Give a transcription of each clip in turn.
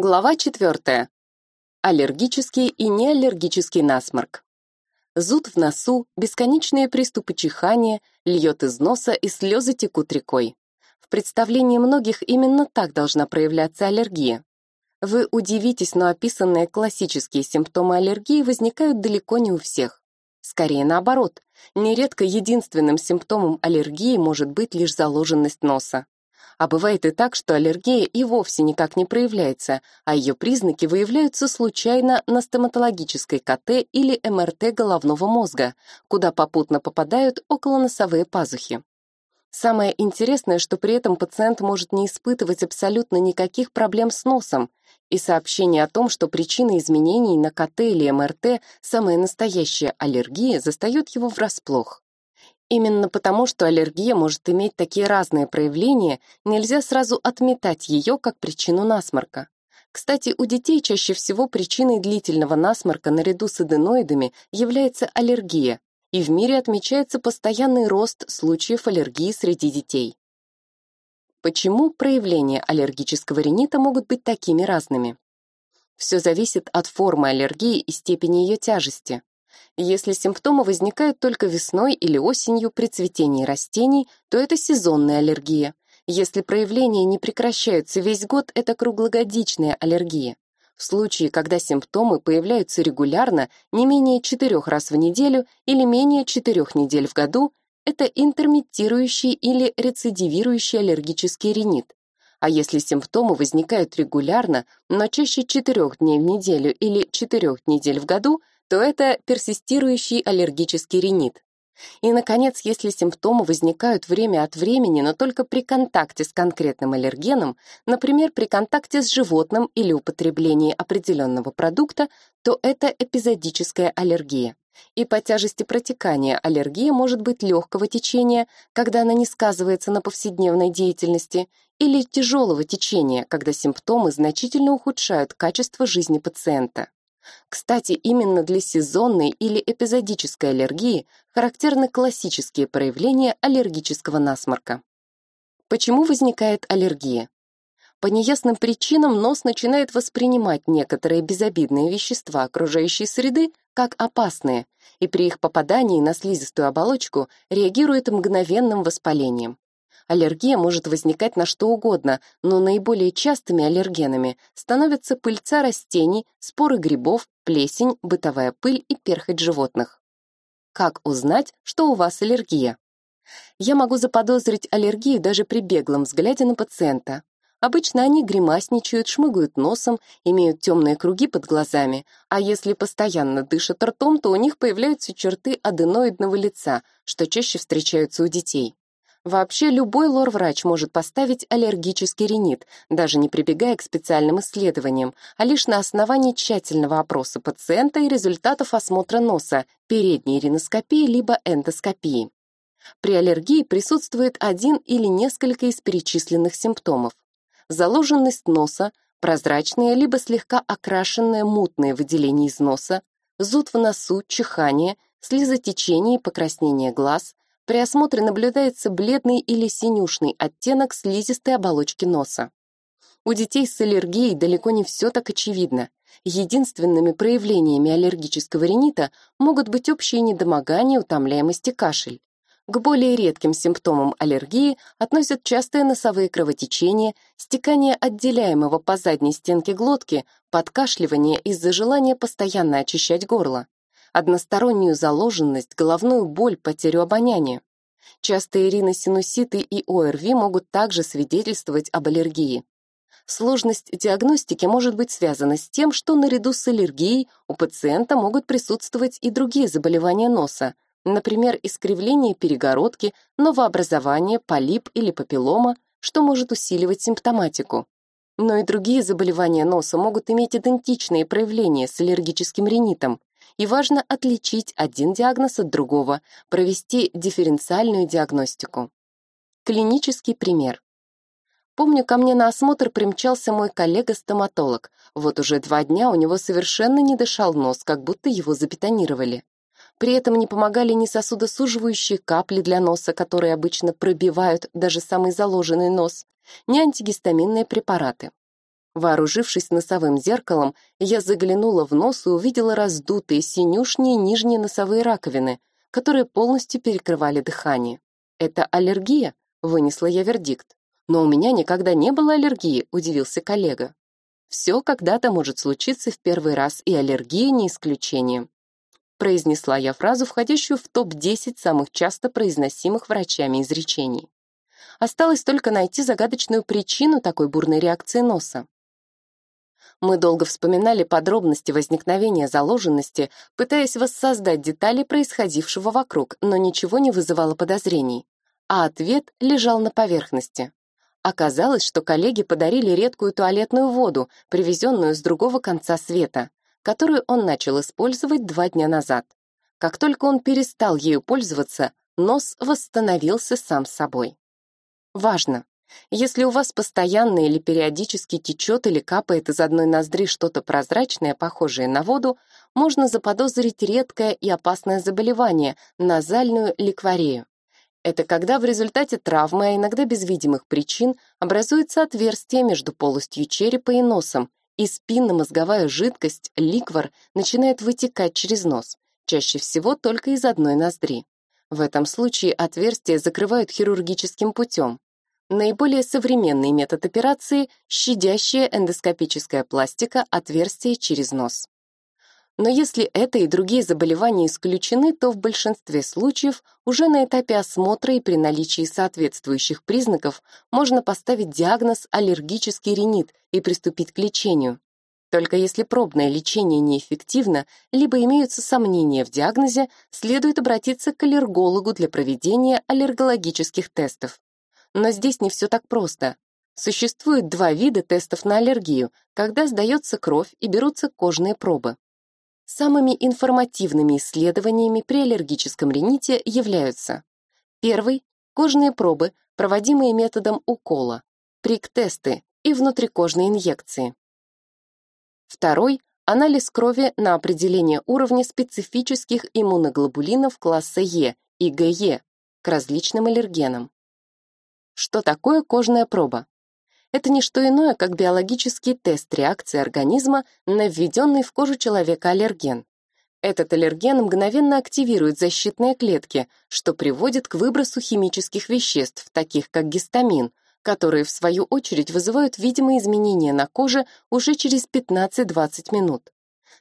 Глава 4. Аллергический и неаллергический насморк. Зуд в носу, бесконечные приступы чихания, льет из носа и слезы текут рекой. В представлении многих именно так должна проявляться аллергия. Вы удивитесь, но описанные классические симптомы аллергии возникают далеко не у всех. Скорее наоборот, нередко единственным симптомом аллергии может быть лишь заложенность носа. А бывает и так, что аллергия и вовсе никак не проявляется, а ее признаки выявляются случайно на стоматологической КТ или МРТ головного мозга, куда попутно попадают околоносовые пазухи. Самое интересное, что при этом пациент может не испытывать абсолютно никаких проблем с носом, и сообщение о том, что причина изменений на КТ или МРТ, самая настоящая аллергия, застает его врасплох. Именно потому, что аллергия может иметь такие разные проявления, нельзя сразу отметать ее как причину насморка. Кстати, у детей чаще всего причиной длительного насморка наряду с аденоидами является аллергия, и в мире отмечается постоянный рост случаев аллергии среди детей. Почему проявления аллергического ринита могут быть такими разными? Все зависит от формы аллергии и степени ее тяжести. Если симптомы возникают только весной или осенью при цветении растений, то это сезонная аллергия. Если проявления не прекращаются весь год, это круглогодичная аллергия. В случае, когда симптомы появляются регулярно, не менее 4 раз в неделю или менее 4 недель в году, это интермиттирующий или рецидивирующий аллергический ринит. А если симптомы возникают регулярно, но чаще 4 дней в неделю или 4 недель в году, то это персистирующий аллергический ринит. И, наконец, если симптомы возникают время от времени, но только при контакте с конкретным аллергеном, например, при контакте с животным или употреблении определенного продукта, то это эпизодическая аллергия. И по тяжести протекания аллергия может быть легкого течения, когда она не сказывается на повседневной деятельности, или тяжелого течения, когда симптомы значительно ухудшают качество жизни пациента. Кстати, именно для сезонной или эпизодической аллергии характерны классические проявления аллергического насморка. Почему возникает аллергия? По неясным причинам нос начинает воспринимать некоторые безобидные вещества окружающей среды как опасные, и при их попадании на слизистую оболочку реагирует мгновенным воспалением. Аллергия может возникать на что угодно, но наиболее частыми аллергенами становятся пыльца растений, споры грибов, плесень, бытовая пыль и перхоть животных. Как узнать, что у вас аллергия? Я могу заподозрить аллергию даже при беглом взгляде на пациента. Обычно они гримасничают, шмыгают носом, имеют темные круги под глазами, а если постоянно дышат ртом, то у них появляются черты аденоидного лица, что чаще встречаются у детей. Вообще любой лор-врач может поставить аллергический ринит, даже не прибегая к специальным исследованиям, а лишь на основании тщательного опроса пациента и результатов осмотра носа, передней риноскопии либо эндоскопии. При аллергии присутствует один или несколько из перечисленных симптомов. Заложенность носа, прозрачные либо слегка окрашенные мутные выделения из носа, зуд в носу, чихание, слезотечение и покраснение глаз, при осмотре наблюдается бледный или синюшный оттенок слизистой оболочки носа. У детей с аллергией далеко не все так очевидно. Единственными проявлениями аллергического ринита могут быть общие недомогания, утомляемость и кашель. К более редким симптомам аллергии относят частые носовые кровотечения, стекание отделяемого по задней стенке глотки, подкашливание из-за желания постоянно очищать горло одностороннюю заложенность, головную боль, потерю обоняния. Частые риносинуситы и ОРВИ могут также свидетельствовать об аллергии. Сложность диагностики может быть связана с тем, что наряду с аллергией у пациента могут присутствовать и другие заболевания носа, например, искривление перегородки, новообразование, полип или папиллома, что может усиливать симптоматику. Но и другие заболевания носа могут иметь идентичные проявления с аллергическим ринитом, и важно отличить один диагноз от другого, провести дифференциальную диагностику. Клинический пример. Помню, ко мне на осмотр примчался мой коллега-стоматолог. Вот уже два дня у него совершенно не дышал нос, как будто его забетонировали. При этом не помогали ни сосудосуживающие капли для носа, которые обычно пробивают даже самый заложенный нос, ни антигистаминные препараты. Вооружившись носовым зеркалом, я заглянула в нос и увидела раздутые синюшние нижние носовые раковины, которые полностью перекрывали дыхание. «Это аллергия?» — вынесла я вердикт. «Но у меня никогда не было аллергии», — удивился коллега. «Все когда-то может случиться в первый раз, и аллергия не исключение». Произнесла я фразу, входящую в топ-10 самых часто произносимых врачами изречений. Осталось только найти загадочную причину такой бурной реакции носа. Мы долго вспоминали подробности возникновения заложенности, пытаясь воссоздать детали происходившего вокруг, но ничего не вызывало подозрений. А ответ лежал на поверхности. Оказалось, что коллеги подарили редкую туалетную воду, привезенную с другого конца света, которую он начал использовать два дня назад. Как только он перестал ею пользоваться, нос восстановился сам собой. Важно! Если у вас постоянно или периодически течет или капает из одной ноздри что-то прозрачное, похожее на воду, можно заподозрить редкое и опасное заболевание – назальную ликварею. Это когда в результате травмы, а иногда без видимых причин, образуется отверстие между полостью черепа и носом, и спинномозговая жидкость, ликвор, начинает вытекать через нос, чаще всего только из одной ноздри. В этом случае отверстие закрывают хирургическим путем. Наиболее современный метод операции – щадящая эндоскопическая пластика отверстия через нос. Но если это и другие заболевания исключены, то в большинстве случаев уже на этапе осмотра и при наличии соответствующих признаков можно поставить диагноз аллергический ринит и приступить к лечению. Только если пробное лечение неэффективно, либо имеются сомнения в диагнозе, следует обратиться к аллергологу для проведения аллергологических тестов. Но здесь не все так просто. Существует два вида тестов на аллергию, когда сдается кровь и берутся кожные пробы. Самыми информативными исследованиями при аллергическом рините являются первый – кожные пробы, проводимые методом укола, прик-тесты и внутрикожные инъекции. Второй – анализ крови на определение уровня специфических иммуноглобулинов класса Е, ИгЕ, к различным аллергенам. Что такое кожная проба? Это не что иное, как биологический тест реакции организма на введенный в кожу человека аллерген. Этот аллерген мгновенно активирует защитные клетки, что приводит к выбросу химических веществ, таких как гистамин, которые, в свою очередь, вызывают видимые изменения на коже уже через 15-20 минут.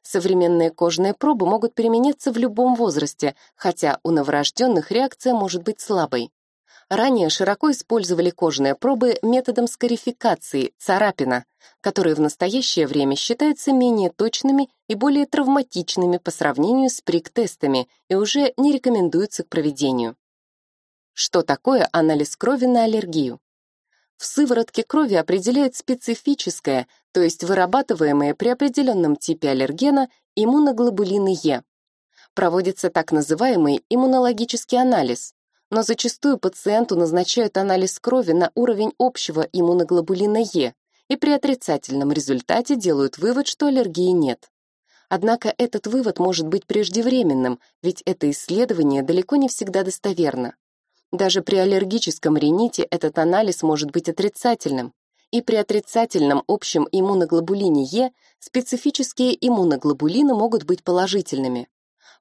Современные кожные пробы могут применяться в любом возрасте, хотя у новорожденных реакция может быть слабой. Ранее широко использовали кожные пробы методом скарификации, царапина, которые в настоящее время считаются менее точными и более травматичными по сравнению с прик-тестами и уже не рекомендуются к проведению. Что такое анализ крови на аллергию? В сыворотке крови определяют специфическое, то есть вырабатываемое при определенном типе аллергена, иммуноглобулины Е. Проводится так называемый иммунологический анализ, но зачастую пациенту назначают анализ крови на уровень общего иммуноглобулина Е и при отрицательном результате делают вывод, что аллергии нет. Однако этот вывод может быть преждевременным, ведь это исследование далеко не всегда достоверно. Даже при аллергическом рините этот анализ может быть отрицательным, и при отрицательном общем иммуноглобулине Е специфические иммуноглобулины могут быть положительными.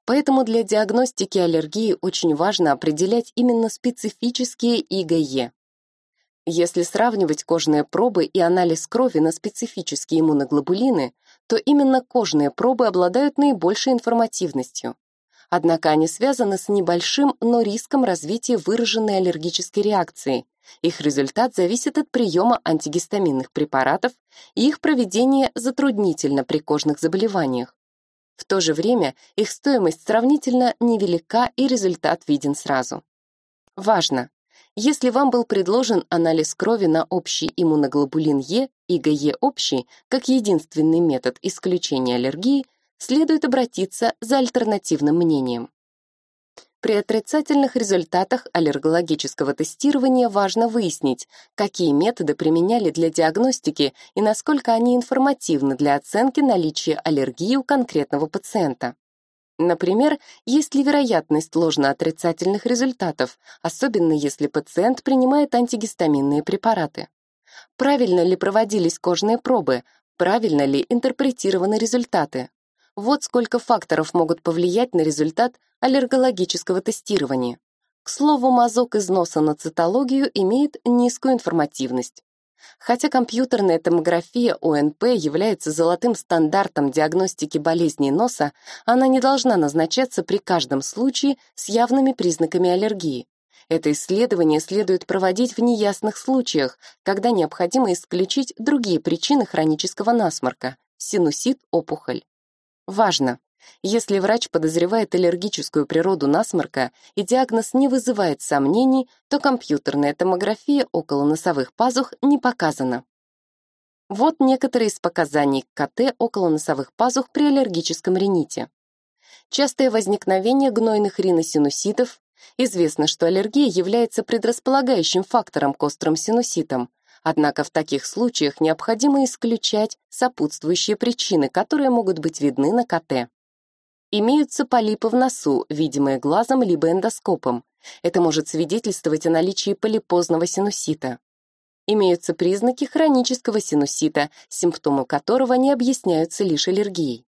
Поэтому для диагностики аллергии очень важно определять именно специфические ИГЕ. Если сравнивать кожные пробы и анализ крови на специфические иммуноглобулины, то именно кожные пробы обладают наибольшей информативностью. Однако они связаны с небольшим, но риском развития выраженной аллергической реакции. Их результат зависит от приема антигистаминных препаратов, и их проведение затруднительно при кожных заболеваниях. В то же время их стоимость сравнительно невелика и результат виден сразу. Важно! Если вам был предложен анализ крови на общий иммуноглобулин Е, ИгЕ общий, как единственный метод исключения аллергии, следует обратиться за альтернативным мнением. При отрицательных результатах аллергологического тестирования важно выяснить, какие методы применяли для диагностики и насколько они информативны для оценки наличия аллергии у конкретного пациента. Например, есть ли вероятность ложно-отрицательных результатов, особенно если пациент принимает антигистаминные препараты. Правильно ли проводились кожные пробы? Правильно ли интерпретированы результаты? Вот сколько факторов могут повлиять на результат аллергологического тестирования. К слову, мазок износа на цитологию имеет низкую информативность. Хотя компьютерная томография ОНП является золотым стандартом диагностики болезней носа, она не должна назначаться при каждом случае с явными признаками аллергии. Это исследование следует проводить в неясных случаях, когда необходимо исключить другие причины хронического насморка – синусит, опухоль. Важно! Если врач подозревает аллергическую природу насморка и диагноз не вызывает сомнений, то компьютерная томография около носовых пазух не показана. Вот некоторые из показаний КТ около носовых пазух при аллергическом рините. Частое возникновение гнойных риносинуситов. Известно, что аллергия является предрасполагающим фактором к острым синуситам, Однако в таких случаях необходимо исключать сопутствующие причины, которые могут быть видны на КТ. Имеются полипы в носу, видимые глазом либо эндоскопом. Это может свидетельствовать о наличии полипозного синусита. Имеются признаки хронического синусита, симптомы которого не объясняются лишь аллергией.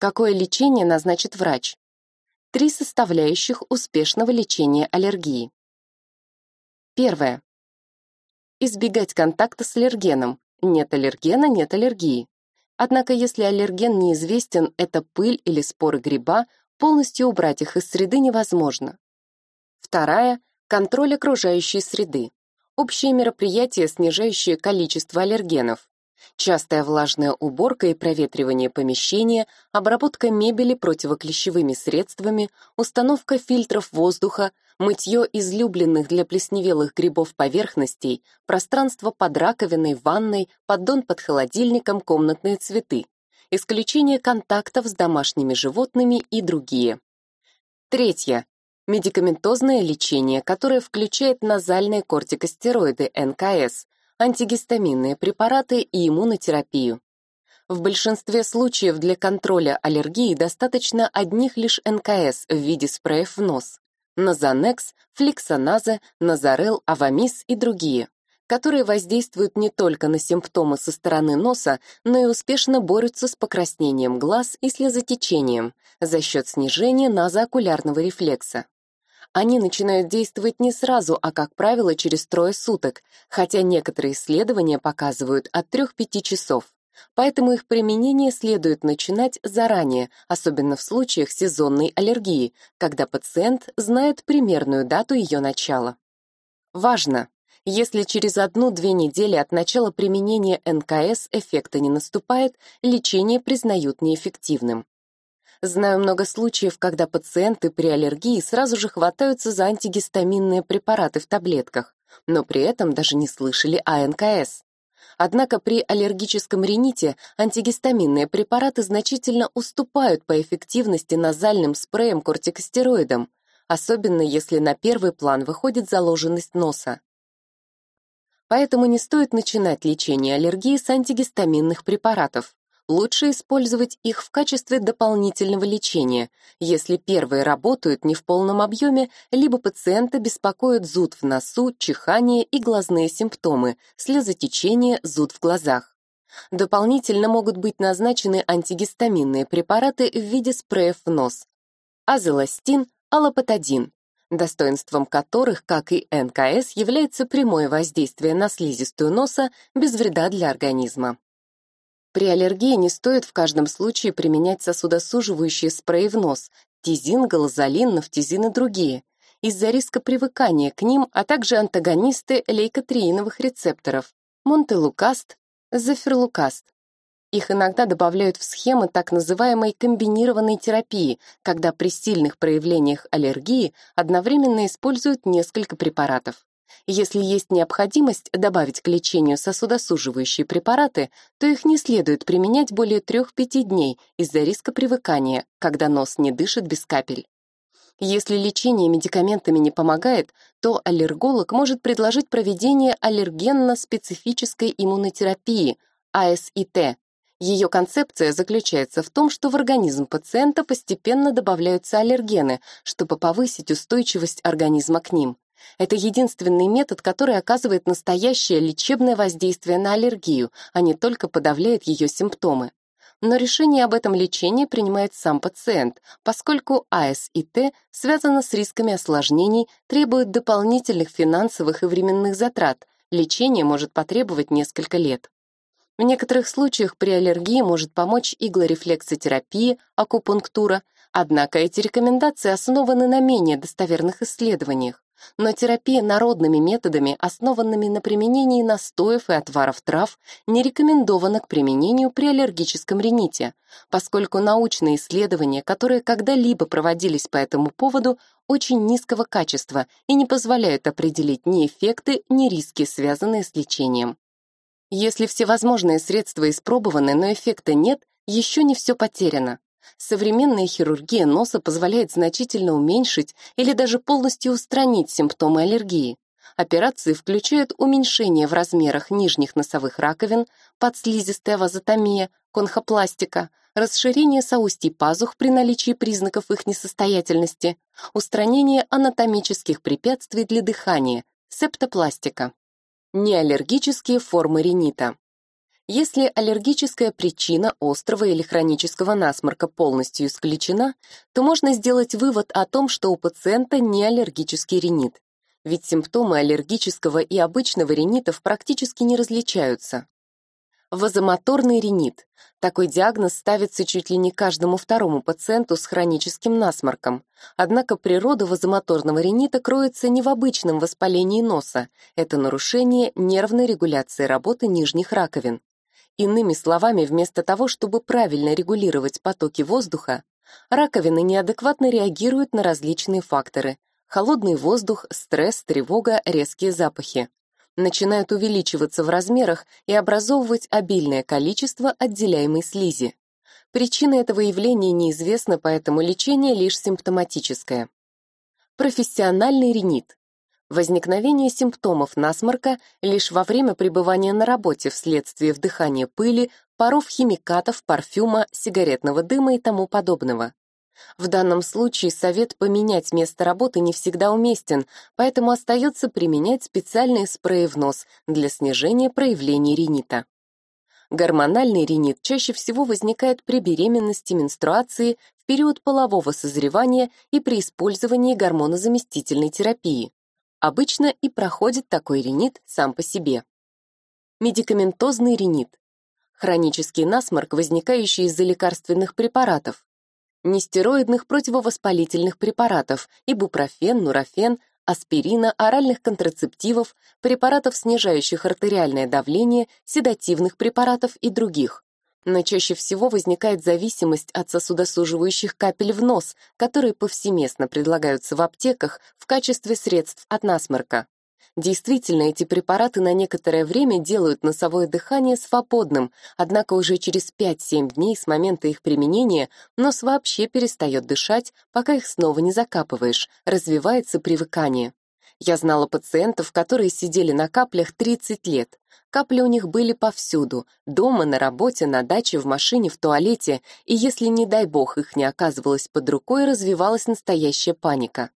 Какое лечение назначит врач? Три составляющих успешного лечения аллергии. Первое. Избегать контакта с аллергеном. Нет аллергена, нет аллергии. Однако, если аллерген неизвестен, это пыль или споры гриба, полностью убрать их из среды невозможно. Вторая – контроль окружающей среды. Общие мероприятия, снижающие количество аллергенов. Частая влажная уборка и проветривание помещения, обработка мебели противоклещевыми средствами, установка фильтров воздуха, мытье излюбленных для плесневелых грибов поверхностей, пространство под раковиной, ванной, поддон под холодильником, комнатные цветы, исключение контактов с домашними животными и другие. Третье. Медикаментозное лечение, которое включает назальные кортикостероиды НКС, антигистаминные препараты и иммунотерапию. В большинстве случаев для контроля аллергии достаточно одних лишь НКС в виде спреев в нос. Назанекс, фликсоназа, назарел, авамис и другие, которые воздействуют не только на симптомы со стороны носа, но и успешно борются с покраснением глаз и слезотечением за счет снижения назоокулярного рефлекса. Они начинают действовать не сразу, а, как правило, через трое суток, хотя некоторые исследования показывают от 3-5 часов. Поэтому их применение следует начинать заранее, особенно в случаях сезонной аллергии, когда пациент знает примерную дату ее начала. Важно! Если через одну-две недели от начала применения НКС эффекта не наступает, лечение признают неэффективным. Знаю много случаев, когда пациенты при аллергии сразу же хватаются за антигистаминные препараты в таблетках, но при этом даже не слышали о НКС. Однако при аллергическом рините антигистаминные препараты значительно уступают по эффективности назальным спреем-кортикостероидам, особенно если на первый план выходит заложенность носа. Поэтому не стоит начинать лечение аллергии с антигистаминных препаратов лучше использовать их в качестве дополнительного лечения, если первые работают не в полном объеме, либо пациента беспокоит зуд в носу, чихание и глазные симптомы, слезотечение, зуд в глазах. Дополнительно могут быть назначены антигистаминные препараты в виде спреев в нос. Азеластин, аллопатадин, достоинством которых, как и НКС, является прямое воздействие на слизистую носа без вреда для организма. При аллергии не стоит в каждом случае применять сосудосуживающие спреи в нос, тизин, галазолин, нафтизин и другие, из-за риска привыкания к ним, а также антагонисты лейкотрииновых рецепторов, монтелукаст, заферлукаст. Их иногда добавляют в схемы так называемой комбинированной терапии, когда при сильных проявлениях аллергии одновременно используют несколько препаратов. Если есть необходимость добавить к лечению сосудосуживающие препараты, то их не следует применять более 3-5 дней из-за риска привыкания, когда нос не дышит без капель. Если лечение медикаментами не помогает, то аллерголог может предложить проведение аллергенно-специфической иммунотерапии, АСИТ. Ее концепция заключается в том, что в организм пациента постепенно добавляются аллергены, чтобы повысить устойчивость организма к ним. Это единственный метод, который оказывает настоящее лечебное воздействие на аллергию, а не только подавляет ее симптомы. Но решение об этом лечении принимает сам пациент, поскольку АС и Т связано с рисками осложнений, требуют дополнительных финансовых и временных затрат. Лечение может потребовать несколько лет. В некоторых случаях при аллергии может помочь иглорефлексотерапия, акупунктура, однако эти рекомендации основаны на менее достоверных исследованиях. Но терапия народными методами, основанными на применении настоев и отваров трав, не рекомендована к применению при аллергическом рините, поскольку научные исследования, которые когда-либо проводились по этому поводу, очень низкого качества и не позволяют определить ни эффекты, ни риски, связанные с лечением. Если всевозможные средства испробованы, но эффекта нет, еще не все потеряно. Современная хирургия носа позволяет значительно уменьшить или даже полностью устранить симптомы аллергии. Операции включают уменьшение в размерах нижних носовых раковин, подслизистая вазотомия, конхопластика, расширение соустий пазух при наличии признаков их несостоятельности, устранение анатомических препятствий для дыхания, септопластика. Неаллергические формы ринита. Если аллергическая причина острого или хронического насморка полностью исключена, то можно сделать вывод о том, что у пациента не аллергический ринит. Ведь симптомы аллергического и обычного ринитов практически не различаются. Вазомоторный ринит. Такой диагноз ставится чуть ли не каждому второму пациенту с хроническим насморком. Однако природа вазомоторного ринита кроется не в обычном воспалении носа. Это нарушение нервной регуляции работы нижних раковин. Иными словами, вместо того, чтобы правильно регулировать потоки воздуха, раковины неадекватно реагируют на различные факторы. Холодный воздух, стресс, тревога, резкие запахи начинают увеличиваться в размерах и образовывать обильное количество отделяемой слизи. Причина этого явления неизвестна, поэтому лечение лишь симптоматическое. Профессиональный ринит. Возникновение симптомов насморка лишь во время пребывания на работе вследствие вдыхания пыли, паров химикатов, парфюма, сигаретного дыма и тому подобного. В данном случае совет поменять место работы не всегда уместен, поэтому остается применять специальные спреи в нос для снижения проявлений ринита. Гормональный ринит чаще всего возникает при беременности, менструации, в период полового созревания и при использовании гормонозаместительной терапии. Обычно и проходит такой ринит сам по себе. Медикаментозный ринит. Хронический насморк, возникающий из-за лекарственных препаратов, нестероидных противовоспалительных препаратов, ибупрофен, нурофен, аспирина, оральных контрацептивов, препаратов, снижающих артериальное давление, седативных препаратов и других. Но чаще всего возникает зависимость от сосудосуживающих капель в нос, которые повсеместно предлагаются в аптеках в качестве средств от насморка. Действительно, эти препараты на некоторое время делают носовое дыхание свободным, однако уже через 5-7 дней с момента их применения нос вообще перестает дышать, пока их снова не закапываешь, развивается привыкание. Я знала пациентов, которые сидели на каплях 30 лет. Капли у них были повсюду, дома, на работе, на даче, в машине, в туалете, и если, не дай бог, их не оказывалось под рукой, развивалась настоящая паника.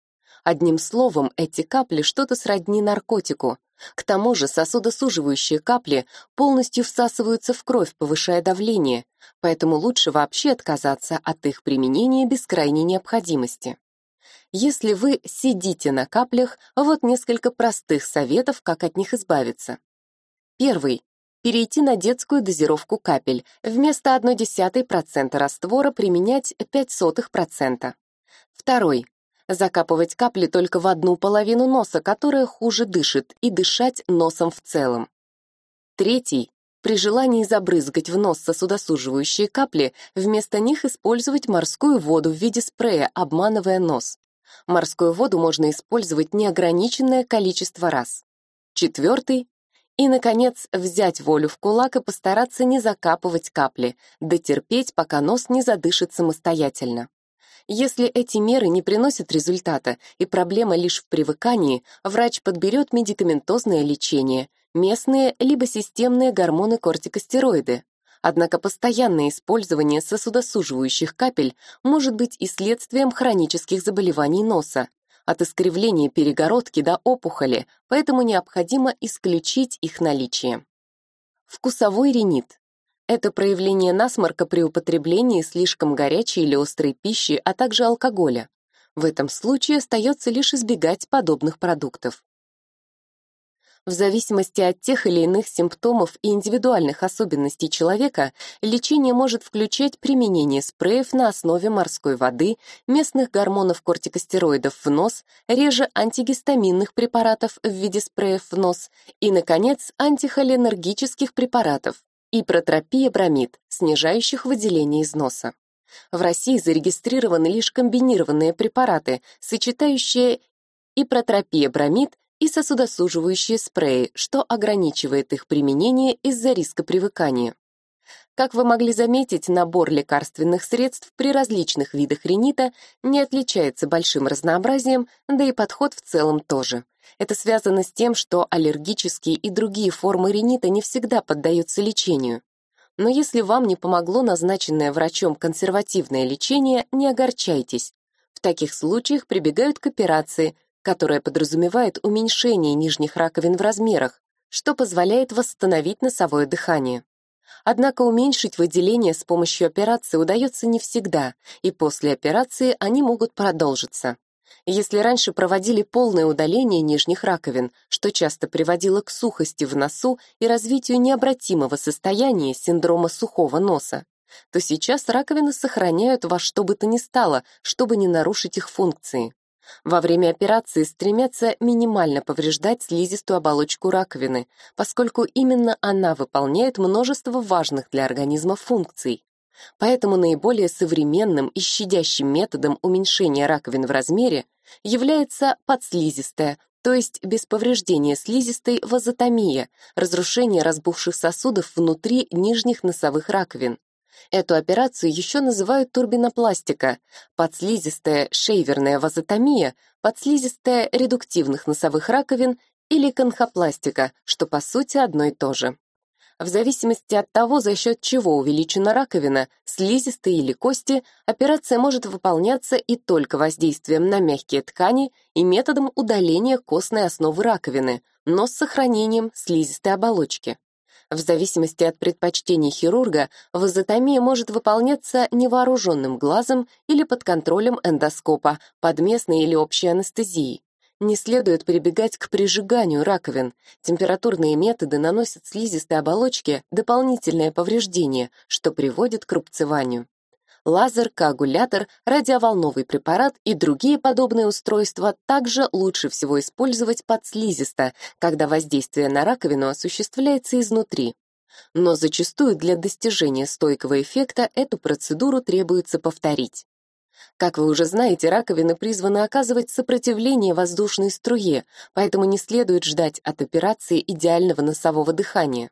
Одним словом, эти капли что-то сродни наркотику. К тому же сосудосуживающие капли полностью всасываются в кровь, повышая давление, поэтому лучше вообще отказаться от их применения без крайней необходимости. Если вы сидите на каплях, вот несколько простых советов, как от них избавиться. Первый. Перейти на детскую дозировку капель. Вместо 0,1% раствора применять 0,05%. Второй закапывать капли только в одну половину носа, которая хуже дышит, и дышать носом в целом. Третий. При желании забрызгать в нос сосудосуживающие капли, вместо них использовать морскую воду в виде спрея, обманывая нос. Морскую воду можно использовать неограниченное количество раз. Четвертый. И, наконец, взять волю в кулак и постараться не закапывать капли, дотерпеть, пока нос не задышит самостоятельно. Если эти меры не приносят результата и проблема лишь в привыкании, врач подберет медикаментозное лечение, местные либо системные гормоны-кортикостероиды. Однако постоянное использование сосудосуживающих капель может быть и следствием хронических заболеваний носа. от искривления перегородки до опухоли, поэтому необходимо исключить их наличие. Вкусовой ринит. Это проявление насморка при употреблении слишком горячей или острой пищи, а также алкоголя. В этом случае остается лишь избегать подобных продуктов. В зависимости от тех или иных симптомов и индивидуальных особенностей человека, лечение может включать применение спреев на основе морской воды, местных гормонов кортикостероидов в нос, реже антигистаминных препаратов в виде спреев в нос и, наконец, антихолинергических препаратов, ипротропия бромид, снижающих выделение из носа. В России зарегистрированы лишь комбинированные препараты, сочетающие ипротропия бромид и сосудосуживающие спреи, что ограничивает их применение из-за риска привыкания. Как вы могли заметить, набор лекарственных средств при различных видах ринита не отличается большим разнообразием, да и подход в целом тоже. Это связано с тем, что аллергические и другие формы ринита не всегда поддаются лечению. Но если вам не помогло назначенное врачом консервативное лечение, не огорчайтесь. В таких случаях прибегают к операции, которая подразумевает уменьшение нижних раковин в размерах, что позволяет восстановить носовое дыхание. Однако уменьшить выделение с помощью операции удается не всегда, и после операции они могут продолжиться. Если раньше проводили полное удаление нижних раковин, что часто приводило к сухости в носу и развитию необратимого состояния синдрома сухого носа, то сейчас раковины сохраняют во что бы то ни стало, чтобы не нарушить их функции. Во время операции стремятся минимально повреждать слизистую оболочку раковины, поскольку именно она выполняет множество важных для организма функций. Поэтому наиболее современным и щадящим методом уменьшения раковин в размере является подслизистая, то есть без повреждения слизистой вазотомия, разрушение разбухших сосудов внутри нижних носовых раковин. Эту операцию еще называют турбинопластика, подслизистая шейверная вазотомия, подслизистая редуктивных носовых раковин или конхопластика, что по сути одно и то же. В зависимости от того, за счет чего увеличена раковина, слизистые или кости, операция может выполняться и только воздействием на мягкие ткани и методом удаления костной основы раковины, но с сохранением слизистой оболочки. В зависимости от предпочтений хирурга, вазотомия может выполняться невооруженным глазом или под контролем эндоскопа, под местной или общей анестезией. Не следует прибегать к прижиганию раковин. Температурные методы наносят слизистой оболочке дополнительное повреждение, что приводит к рубцеванию лазер, коагулятор, радиоволновый препарат и другие подобные устройства также лучше всего использовать подслизисто, когда воздействие на раковину осуществляется изнутри. Но зачастую для достижения стойкого эффекта эту процедуру требуется повторить. Как вы уже знаете, раковины призваны оказывать сопротивление воздушной струе, поэтому не следует ждать от операции идеального носового дыхания.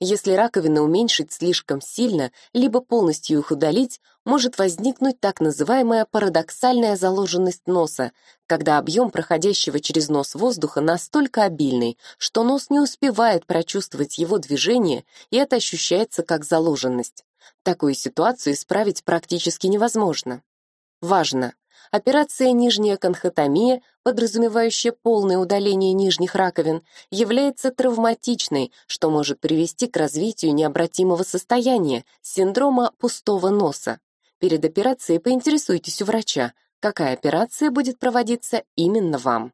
Если раковины уменьшить слишком сильно, либо полностью их удалить, может возникнуть так называемая парадоксальная заложенность носа, когда объем проходящего через нос воздуха настолько обильный, что нос не успевает прочувствовать его движение, и это ощущается как заложенность. Такую ситуацию исправить практически невозможно. Важно! Операция нижняя конхотомия, подразумевающая полное удаление нижних раковин, является травматичной, что может привести к развитию необратимого состояния, синдрома пустого носа. Перед операцией поинтересуйтесь у врача, какая операция будет проводиться именно вам.